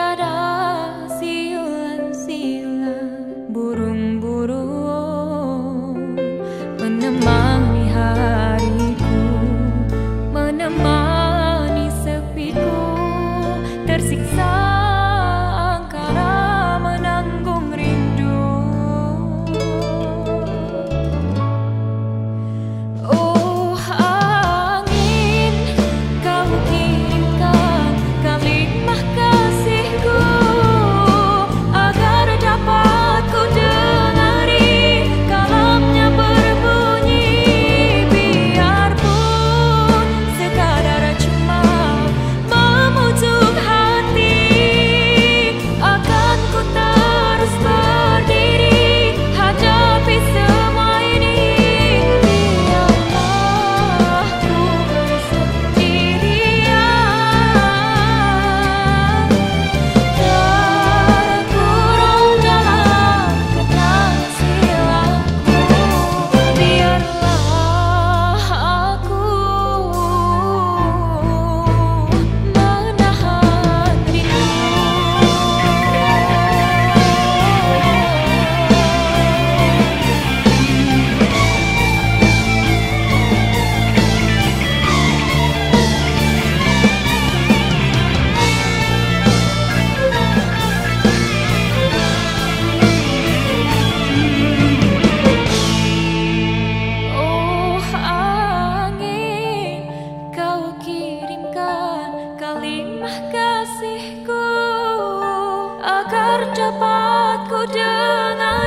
that I Kasihku agar dapat ku dengar.